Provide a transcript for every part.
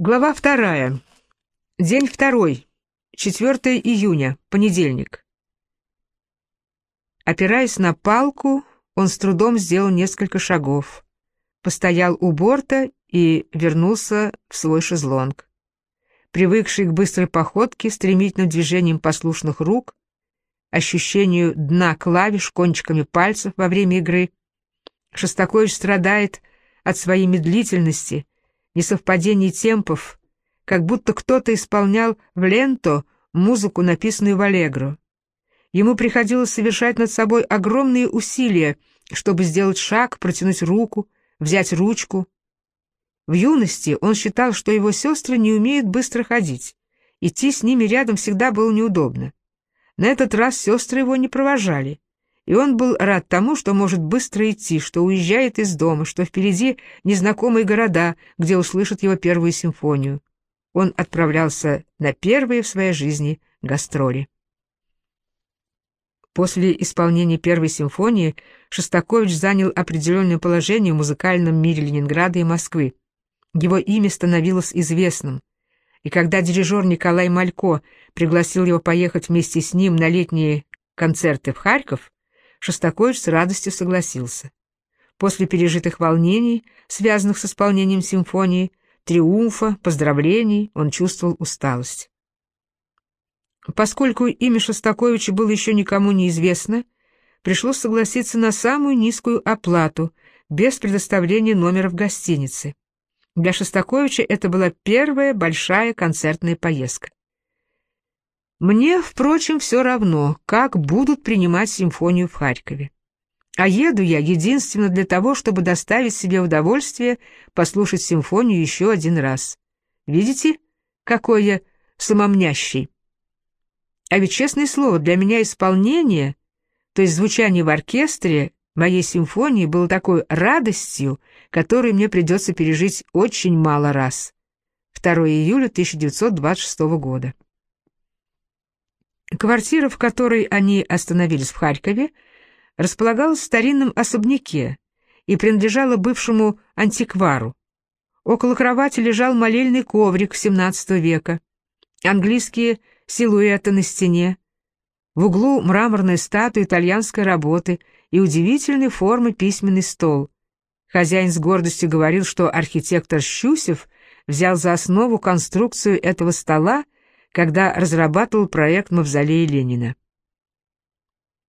Глава вторая. День второй. 4 июня. Понедельник. Опираясь на палку, он с трудом сделал несколько шагов. Постоял у борта и вернулся в свой шезлонг. Привыкший к быстрой походке, стремительным движением послушных рук, ощущению дна клавиш кончиками пальцев во время игры, Шостакович страдает от своей медлительности — несовпадений темпов, как будто кто-то исполнял в ленто музыку, написанную в аллегро. Ему приходилось совершать над собой огромные усилия, чтобы сделать шаг, протянуть руку, взять ручку. В юности он считал, что его сестры не умеют быстро ходить. Идти с ними рядом всегда было неудобно. На этот раз сестры его не провожали и он был рад тому, что может быстро идти, что уезжает из дома, что впереди незнакомые города, где услышит его первую симфонию. Он отправлялся на первые в своей жизни гастроли. После исполнения первой симфонии Шостакович занял определенное положение в музыкальном мире Ленинграда и Москвы. Его имя становилось известным. И когда дирижер Николай Малько пригласил его поехать вместе с ним на летние концерты в Харьков, Шостакович с радостью согласился. После пережитых волнений, связанных с исполнением симфонии, триумфа, поздравлений, он чувствовал усталость. Поскольку имя Шостаковича было еще никому не известно, пришлось согласиться на самую низкую оплату, без предоставления номера в гостинице. Для Шостаковича это была первая большая концертная поездка. Мне, впрочем, все равно, как будут принимать симфонию в Харькове. А еду я единственно для того, чтобы доставить себе удовольствие послушать симфонию еще один раз. Видите, какой я самомнящий? А ведь, честное слово, для меня исполнение, то есть звучание в оркестре моей симфонии было такой радостью, которую мне придется пережить очень мало раз. 2 июля 1926 года. Квартира, в которой они остановились в Харькове, располагалась в старинном особняке и принадлежала бывшему антиквару. Около кровати лежал молельный коврик XVII века, английские силуэты на стене, в углу мраморная статуя итальянской работы и удивительной формы письменный стол. Хозяин с гордостью говорил, что архитектор Щусев взял за основу конструкцию этого стола когда разрабатывал проект мавзолея Ленина.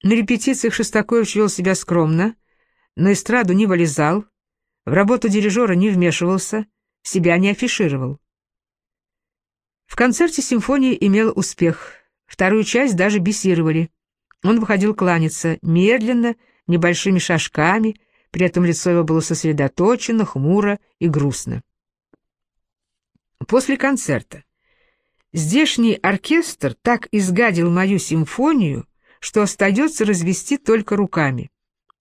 На репетициях Шостакович вел себя скромно, на эстраду не вылезал, в работу дирижера не вмешивался, себя не афишировал. В концерте симфония имела успех, вторую часть даже бесировали. Он выходил кланяться, медленно, небольшими шажками, при этом лицо его было сосредоточено, хмуро и грустно. После концерта Здешний оркестр так изгадил мою симфонию, что остается развести только руками.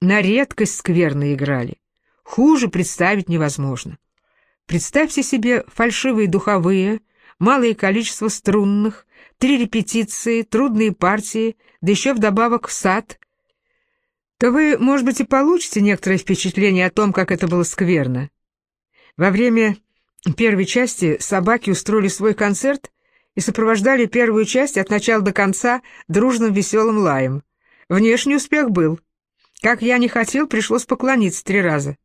На редкость скверно играли. Хуже представить невозможно. Представьте себе фальшивые духовые, малое количество струнных, три репетиции, трудные партии, да еще вдобавок сад. То вы, может быть, и получите некоторое впечатление о том, как это было скверно. Во время первой части собаки устроили свой концерт и сопровождали первую часть от начала до конца дружным веселым лаем. Внешний успех был. Как я не хотел, пришлось поклониться три раза.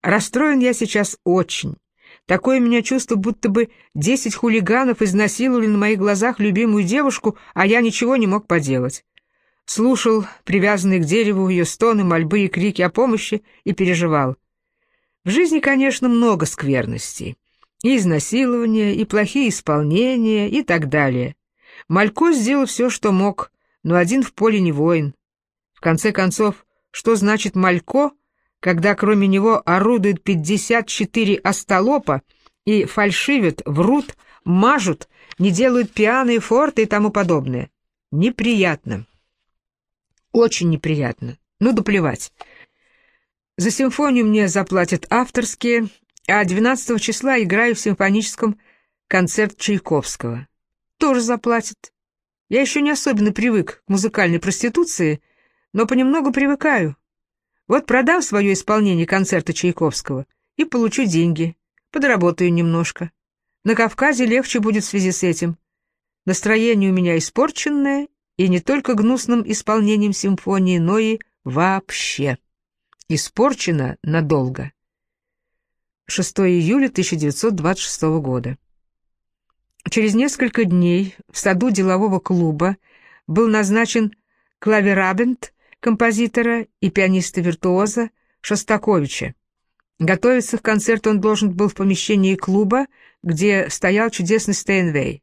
Расстроен я сейчас очень. Такое у меня чувство, будто бы десять хулиганов изнасиловали на моих глазах любимую девушку, а я ничего не мог поделать. Слушал привязанные к дереву ее стоны, мольбы и крики о помощи и переживал. В жизни, конечно, много скверностей и изнасилования, и плохие исполнения, и так далее. Малько сделал все, что мог, но один в поле не воин. В конце концов, что значит Малько, когда кроме него орудует 54 остолопа и фальшивят, врут, мажут, не делают и форты и тому подобное? Неприятно. Очень неприятно. Ну да плевать. За симфонию мне заплатят авторские, а 12 числа играю в симфоническом концерт Чайковского. Тоже заплатят. Я еще не особенно привык к музыкальной проституции, но понемногу привыкаю. Вот продам свое исполнение концерта Чайковского и получу деньги, подработаю немножко. На Кавказе легче будет в связи с этим. Настроение у меня испорченное, и не только гнусным исполнением симфонии, но и вообще. Испорчено надолго. 6 июля 1926 года. Через несколько дней в саду делового клуба был назначен клаверабент композитора и пианиста-виртуоза Шостаковича. Готовиться к концерту он должен был в помещении клуба, где стоял чудесный Стейнвей.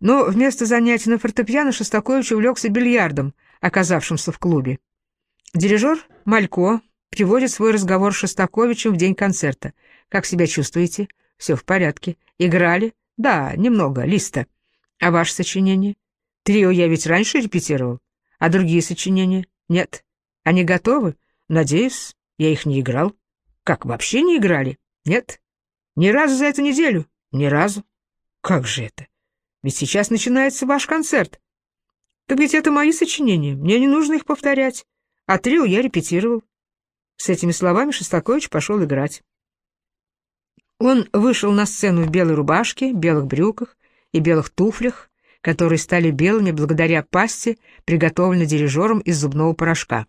Но вместо занятий на фортепиано Шостакович увлекся бильярдом, оказавшимся в клубе. Дирижер Малько приводит свой разговор с Шостаковичем в день концерта. «Как себя чувствуете?» «Все в порядке. Играли?» «Да, немного. Листа. А ваше сочинение?» «Трио я ведь раньше репетировал. А другие сочинения?» «Нет. Они готовы?» «Надеюсь. Я их не играл». Как, вообще не играли? Нет? Ни разу за эту неделю? Ни разу. Как же это? Ведь сейчас начинается ваш концерт. Так ведь это мои сочинения, мне не нужно их повторять. А трио я репетировал. С этими словами Шостакович пошел играть. Он вышел на сцену в белой рубашке, белых брюках и белых туфлях, которые стали белыми благодаря пасте, приготовленной дирижером из зубного порошка.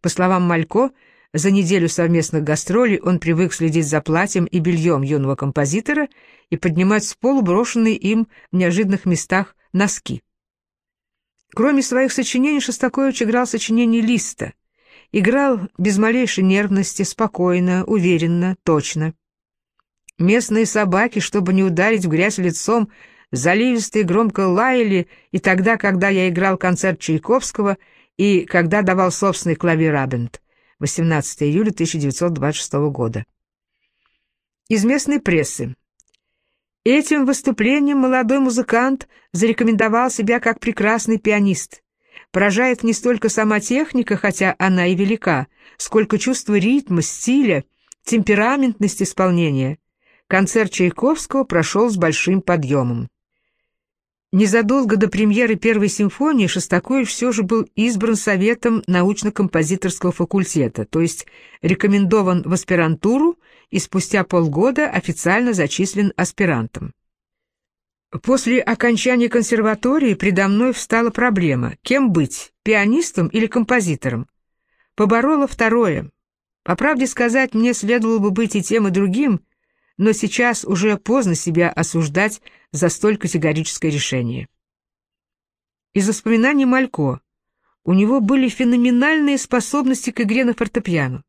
По словам Малько, за неделю совместных гастролей он привык следить за платьем и бельем юного композитора и поднимать с полу брошенные им в неожиданных местах носки. Кроме своих сочинений, Шостакович играл сочинения Листа. Играл без малейшей нервности, спокойно, уверенно, точно. Местные собаки, чтобы не ударить в грязь лицом, заливисто и громко лаяли и тогда, когда я играл концерт Чайковского и когда давал собственный клавирабент. 18 июля 1926 года. Из местной прессы. Этим выступлением молодой музыкант зарекомендовал себя как прекрасный пианист. Поражает не столько сама техника, хотя она и велика, сколько чувство ритма, стиля, темпераментность исполнения. Концерт Чайковского прошел с большим подъемом. Незадолго до премьеры первой симфонии Шостакович все же был избран Советом научно-композиторского факультета, то есть рекомендован в аспирантуру и спустя полгода официально зачислен аспирантом. После окончания консерватории предо мной встала проблема, кем быть, пианистом или композитором. Поборола второе. По правде сказать, мне следовало бы быть и тем, и другим, но сейчас уже поздно себя осуждать за столь категорическое решение. Из воспоминаний Малько. У него были феноменальные способности к игре на фортепиано.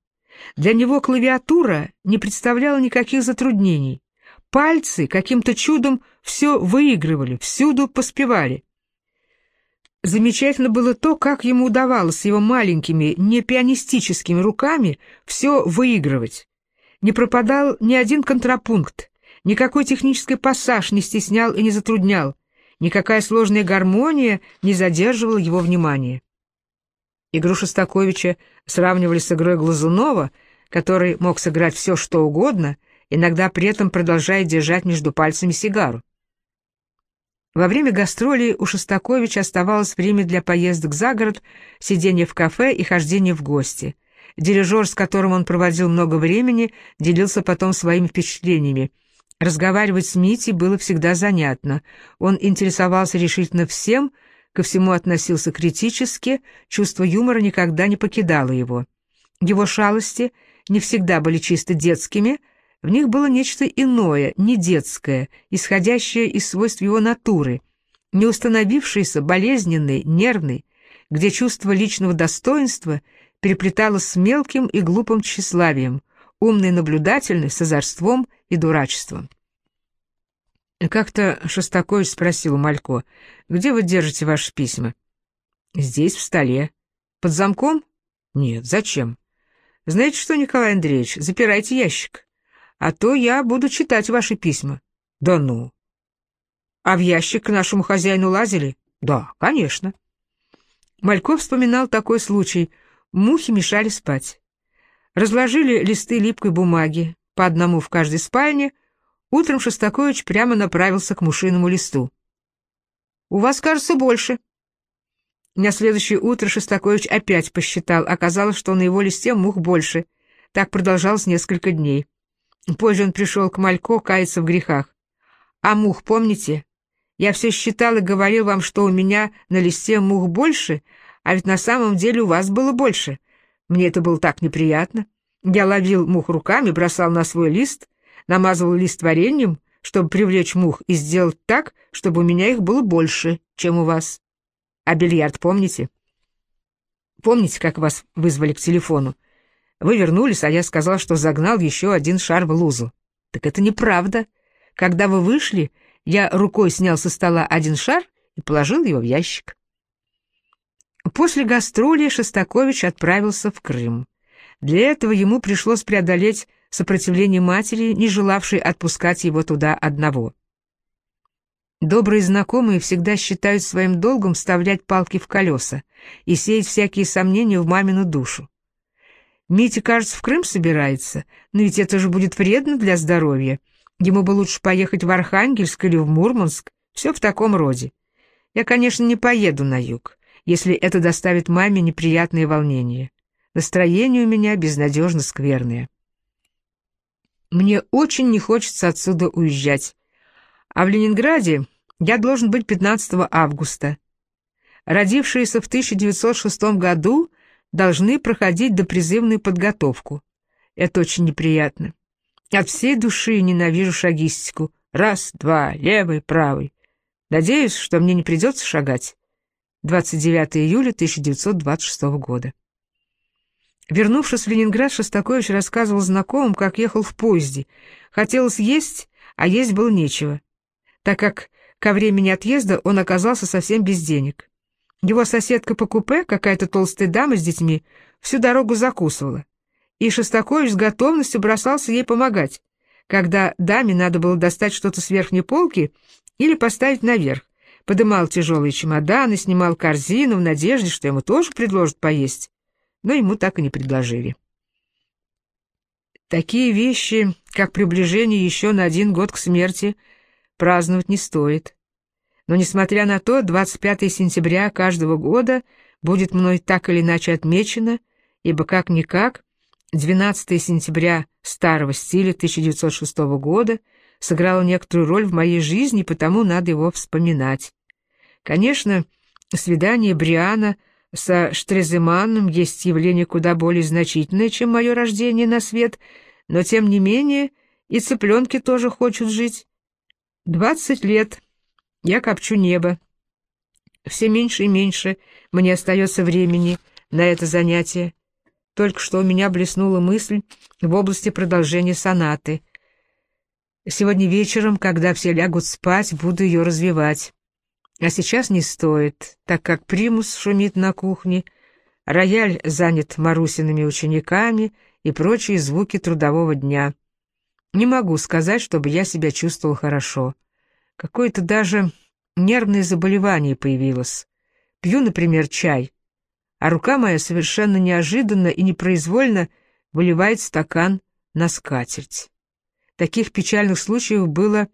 Для него клавиатура не представляла никаких затруднений. Пальцы каким-то чудом все выигрывали, всюду поспевали. Замечательно было то, как ему удавалось его маленькими, не пианистическими руками все выигрывать. Не пропадал ни один контрапункт, никакой технический пассаж не стеснял и не затруднял, никакая сложная гармония не задерживала его внимания. Игру Шостаковича сравнивали с игрой Глазунова, который мог сыграть все, что угодно, иногда при этом продолжая держать между пальцами сигару. Во время гастролей у Шостаковича оставалось время для поездок за город, сидения в кафе и хождения в гости. Дирижер, с которым он проводил много времени, делился потом своими впечатлениями. Разговаривать с Митей было всегда занятно. Он интересовался решительно всем, ко всему относился критически, чувство юмора никогда не покидало его. Его шалости не всегда были чисто детскими, в них было нечто иное, не детское, исходящее из свойств его натуры, не установившееся, болезненный, нервный, где чувство личного достоинства — переплеталась с мелким и глупым тщеславием, умной наблюдательной, с озорством и дурачеством. Как-то Шостакович спросил у Малько, «Где вы держите ваши письма?» «Здесь, в столе». «Под замком?» «Нет, зачем?» «Знаете что, Николай Андреевич, запирайте ящик, а то я буду читать ваши письма». «Да ну!» «А в ящик к нашему хозяину лазили?» «Да, конечно». Мальков вспоминал такой случай — Мухи мешали спать. Разложили листы липкой бумаги, по одному в каждой спальне. Утром Шостакович прямо направился к мушиному листу. «У вас, кажется, больше». На следующее утро Шостакович опять посчитал. Оказалось, что на его листе мух больше. Так продолжалось несколько дней. Позже он пришел к Малько каяться в грехах. А мух помните? Я все считал и говорил вам, что у меня на листе мух больше, а ведь на самом деле у вас было больше. Мне это было так неприятно. Я ловил мух руками, бросал на свой лист, намазывал лист вареньем, чтобы привлечь мух, и сделать так, чтобы у меня их было больше, чем у вас. А бильярд помните? Помните, как вас вызвали к телефону? Вы вернулись, а я сказал, что загнал еще один шар в лузу. Так это неправда. Когда вы вышли, я рукой снял со стола один шар и положил его в ящик. После гастроли Шостакович отправился в Крым. Для этого ему пришлось преодолеть сопротивление матери, не желавшей отпускать его туда одного. Добрые знакомые всегда считают своим долгом вставлять палки в колеса и сеять всякие сомнения в мамину душу. Митя, кажется, в Крым собирается, но ведь это же будет вредно для здоровья. Ему бы лучше поехать в Архангельск или в Мурманск, все в таком роде. Я, конечно, не поеду на юг, если это доставит маме неприятные волнения. Настроение у меня безнадежно скверное. Мне очень не хочется отсюда уезжать. А в Ленинграде я должен быть 15 августа. Родившиеся в 1906 году должны проходить допризывную подготовку. Это очень неприятно. От всей души ненавижу шагистику. Раз, два, левый, правый. Надеюсь, что мне не придется шагать. 29 июля 1926 года. Вернувшись в Ленинград, Шостакович рассказывал знакомым, как ехал в поезде. Хотелось есть, а есть было нечего, так как ко времени отъезда он оказался совсем без денег. Его соседка по купе, какая-то толстая дама с детьми, всю дорогу закусывала. И Шостакович с готовностью бросался ей помогать, когда даме надо было достать что-то с верхней полки или поставить наверх. Подымал тяжелые чемоданы, снимал корзину в надежде, что ему тоже предложат поесть но ему так и не предложили. Такие вещи, как приближение еще на один год к смерти, праздновать не стоит. Но, несмотря на то, 25 сентября каждого года будет мной так или иначе отмечено, ибо как-никак 12 сентября старого стиля 1906 года сыграло некоторую роль в моей жизни, потому надо его вспоминать. Конечно, свидание Бриана — со Штреземанном есть явление куда более значительное, чем мое рождение на свет, но тем не менее и цыпленки тоже хочут жить. Двадцать лет. Я копчу небо. Все меньше и меньше мне остается времени на это занятие. Только что у меня блеснула мысль в области продолжения сонаты. Сегодня вечером, когда все лягут спать, буду ее развивать. А сейчас не стоит, так как примус шумит на кухне, рояль занят Марусиными учениками и прочие звуки трудового дня. Не могу сказать, чтобы я себя чувствовал хорошо. Какое-то даже нервное заболевание появилось. Пью, например, чай, а рука моя совершенно неожиданно и непроизвольно выливает стакан на скатерть. Таких печальных случаев было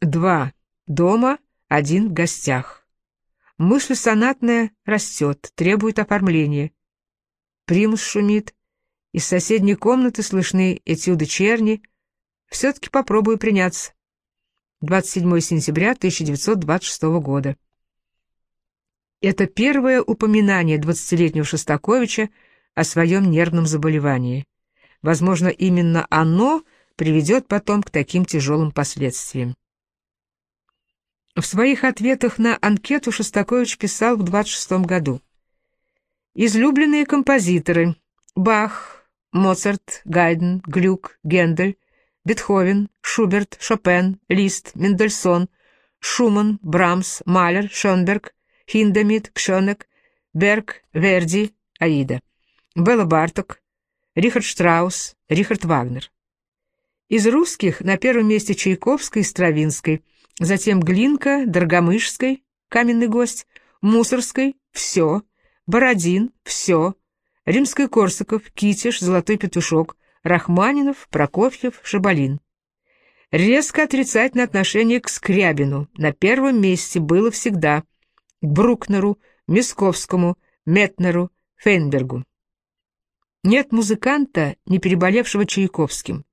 два дома — один в гостях. Мысль сонатная растет, требует оформления. Примус шумит, из соседней комнаты слышны этюды черни. Все-таки попробую приняться. 27 сентября 1926 года. Это первое упоминание 20-летнего Шостаковича о своем нервном заболевании. Возможно, именно оно приведет потом к таким тяжелым последствиям. В своих ответах на анкету Шостакович писал в 26 году. Излюбленные композиторы Бах, Моцарт, Гайден, Глюк, Гендель, Бетховен, Шуберт, Шопен, Лист, Мендельсон, Шуман, Брамс, Малер, Шонберг, Хиндемит, Кшонек, Берг, Верди, Аида, Белла Барток, Рихард Штраус, Рихард Вагнер. Из русских на первом месте Чайковской и Стравинской – затем Глинка, Доргомышской, каменный гость, Мусорской, все, Бородин, все, Римский-Корсаков, Китиш, Золотой Петушок, Рахманинов, Прокофьев, Шабалин. Резко отрицательное отношение к Скрябину на первом месте было всегда, к Брукнеру, Мисковскому, Метнеру, Фейнбергу. Нет музыканта, не переболевшего Чайковским.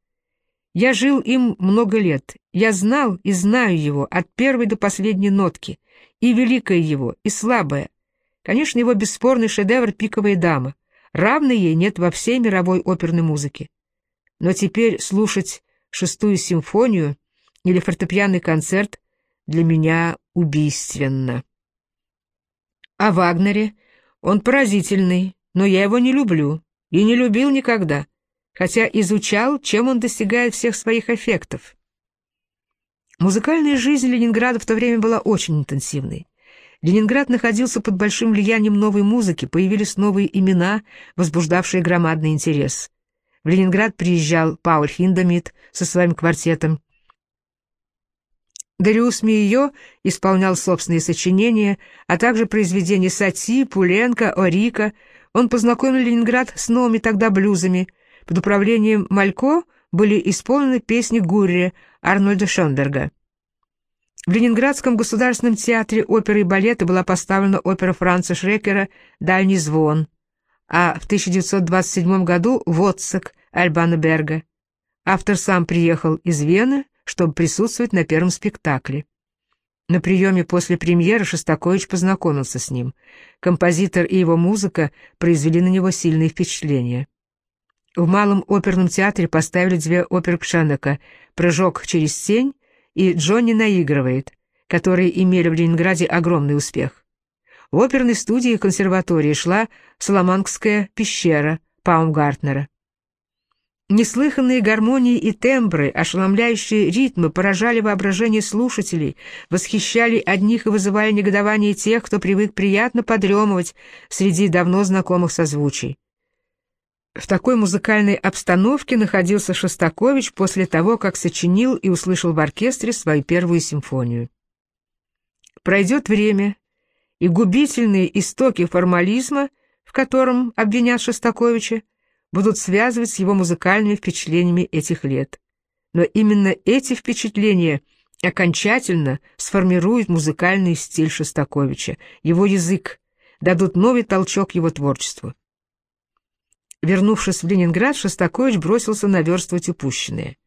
Я жил им много лет. Я знал и знаю его от первой до последней нотки. И великое его, и слабое. Конечно, его бесспорный шедевр «Пиковая дама». Равной ей нет во всей мировой оперной музыке. Но теперь слушать шестую симфонию или фортепианный концерт для меня убийственно. О Вагнере он поразительный, но я его не люблю и не любил никогда хотя изучал, чем он достигает всех своих эффектов. Музыкальная жизнь Ленинграда в то время была очень интенсивной. Ленинград находился под большим влиянием новой музыки, появились новые имена, возбуждавшие громадный интерес. В Ленинград приезжал Пауль Хиндемит со своим квартетом. Дариус Мио исполнял собственные сочинения, а также произведения Сати, Пуленко, Орика. Он познакомил Ленинград с новыми тогда блюзами, под управлением Малько были исполнены песни Гурри Арнольда Шонберга. В Ленинградском государственном театре оперы и балета была поставлена опера Франца Шрекера «Дальний звон», а в 1927 году «Вотсак» Альбана Берга. Автор сам приехал из Вены, чтобы присутствовать на первом спектакле. На приеме после премьеры Шостакович познакомился с ним. Композитор и его музыка произвели на него сильное впечатление. В Малом оперном театре поставили две оперы Пшенека «Прыжок через тень» и «Джонни наигрывает», которые имели в Ленинграде огромный успех. В оперной студии консерватории шла «Соломанская пещера» Паумгартнера. Неслыханные гармонии и тембры, ошеломляющие ритмы поражали воображение слушателей, восхищали одних и вызывали негодование тех, кто привык приятно подремывать среди давно знакомых созвучий. В такой музыкальной обстановке находился Шостакович после того, как сочинил и услышал в оркестре свою первую симфонию. Пройдет время, и губительные истоки формализма, в котором обвинят Шостаковича, будут связывать с его музыкальными впечатлениями этих лет. Но именно эти впечатления окончательно сформируют музыкальный стиль Шостаковича, его язык, дадут новый толчок его творчеству. Вернувшись в Ленинград, Шостакович бросился наверстывать упущенное.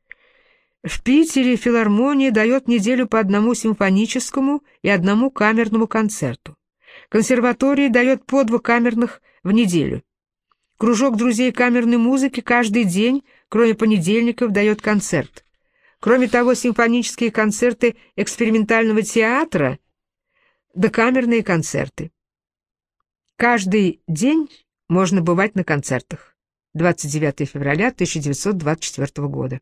В Питере филармония дает неделю по одному симфоническому и одному камерному концерту. Консерватория дает по два камерных в неделю. Кружок друзей камерной музыки каждый день, кроме понедельников, дает концерт. Кроме того, симфонические концерты экспериментального театра да камерные концерты. Каждый день можно бывать на концертах. 29 февраля 1924 года.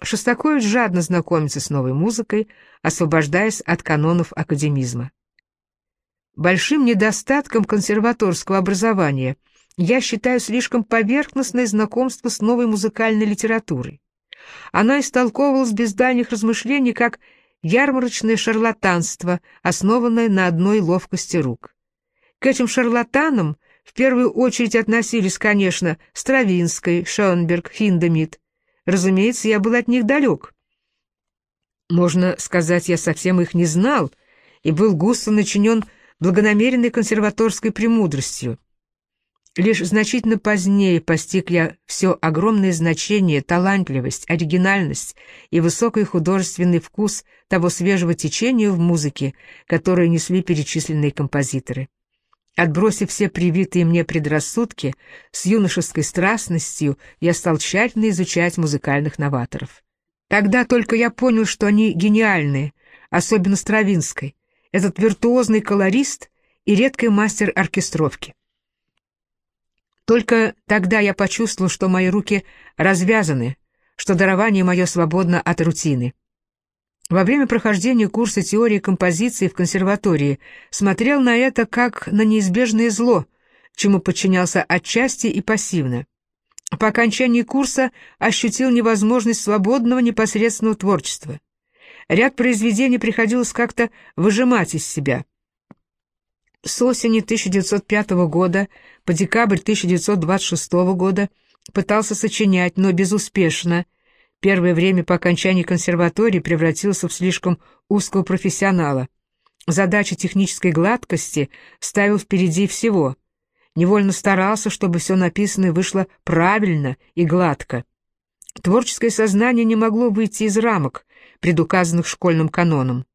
Шостакович жадно знакомится с новой музыкой, освобождаясь от канонов академизма. Большим недостатком консерваторского образования я считаю слишком поверхностное знакомство с новой музыкальной литературой. Она истолковывалась без дальних размышлений как ярмарочное шарлатанство, основанное на одной ловкости рук. К этим шарлатанам в первую очередь относились, конечно, Стравинской, Шонберг, Хиндемит. Разумеется, я был от них далек. Можно сказать, я совсем их не знал и был густо начинен благонамеренной консерваторской премудростью. Лишь значительно позднее постиг я все огромное значение, талантливость, оригинальность и высокий художественный вкус того свежего течения в музыке, которое несли перечисленные композиторы. Отбросив все привитые мне предрассудки, с юношеской страстностью я стал тщательно изучать музыкальных новаторов. Тогда только я понял, что они гениальны, особенно Стравинской, этот виртуозный колорист и редкий мастер оркестровки. Только тогда я почувствовал, что мои руки развязаны, что дарование мое свободно от рутины. Во время прохождения курса теории композиции в консерватории смотрел на это как на неизбежное зло, чему подчинялся отчасти и пассивно. По окончании курса ощутил невозможность свободного непосредственного творчества. Ряд произведений приходилось как-то выжимать из себя. С осени 1905 года по декабрь 1926 года пытался сочинять, но безуспешно – первое время по окончании консерватории превратился в слишком узкого профессионала. Задача технической гладкости ставил впереди всего. Невольно старался, чтобы все написанное вышло правильно и гладко. Творческое сознание не могло выйти из рамок, предуказанных школьным каноном.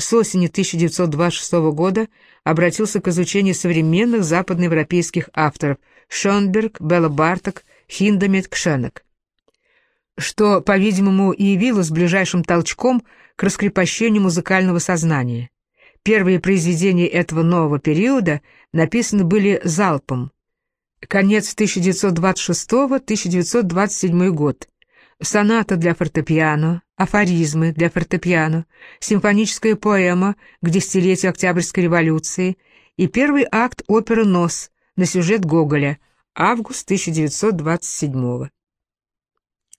С осени 1926 года обратился к изучению современных западноевропейских авторов Шонберг, Белла Барток, Хиндемит, Кшенек, что, по-видимому, и явилось ближайшим толчком к раскрепощению музыкального сознания. Первые произведения этого нового периода написаны были залпом. Конец 1926-1927 год. Соната для фортепиано, афоризмы для фортепиано, симфоническая поэма к десятилетию Октябрьской революции и первый акт оперы «Нос» на сюжет Гоголя, август 1927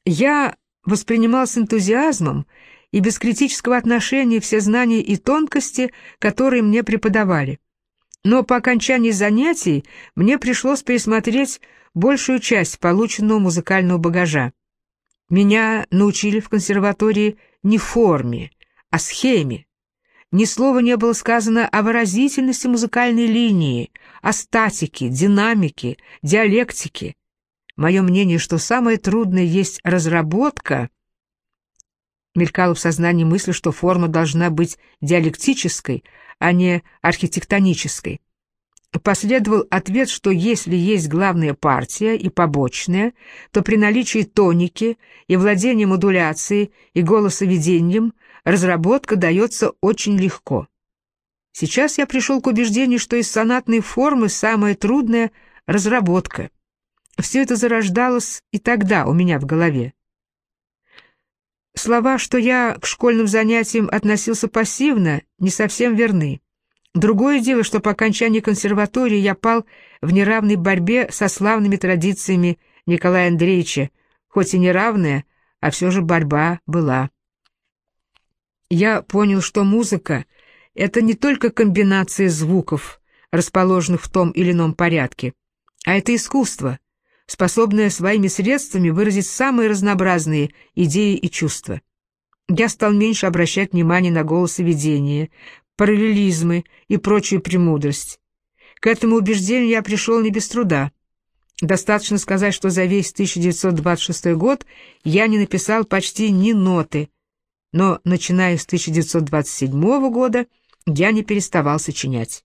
Я воспринимал с энтузиазмом и без критического отношения все знания и тонкости, которые мне преподавали. Но по окончании занятий мне пришлось пересмотреть большую часть полученного музыкального багажа. Меня научили в консерватории не форме, а схеме. Ни слова не было сказано о выразительности музыкальной линии, о статике, динамике, диалектике. Мое мнение, что самое трудное есть разработка — Мелькала в сознании мысль, что форма должна быть диалектической, а не архитектонической. Последовал ответ, что если есть главная партия и побочная, то при наличии тоники и владении модуляцией и голосоведением разработка дается очень легко. Сейчас я пришел к убеждению, что из сонатной формы самое трудное — разработка. Все это зарождалось и тогда у меня в голове. Слова, что я к школьным занятиям относился пассивно, не совсем верны. Другое дело, что по окончании консерватории я пал в неравной борьбе со славными традициями Николая Андреевича, хоть и неравная, а все же борьба была. Я понял, что музыка — это не только комбинация звуков, расположенных в том или ином порядке, а это искусство — способная своими средствами выразить самые разнообразные идеи и чувства. Я стал меньше обращать внимание на голосоведение, параллелизмы и прочую премудрость. К этому убеждению я пришел не без труда. Достаточно сказать, что за весь 1926 год я не написал почти ни ноты, но, начиная с 1927 года, я не переставал сочинять.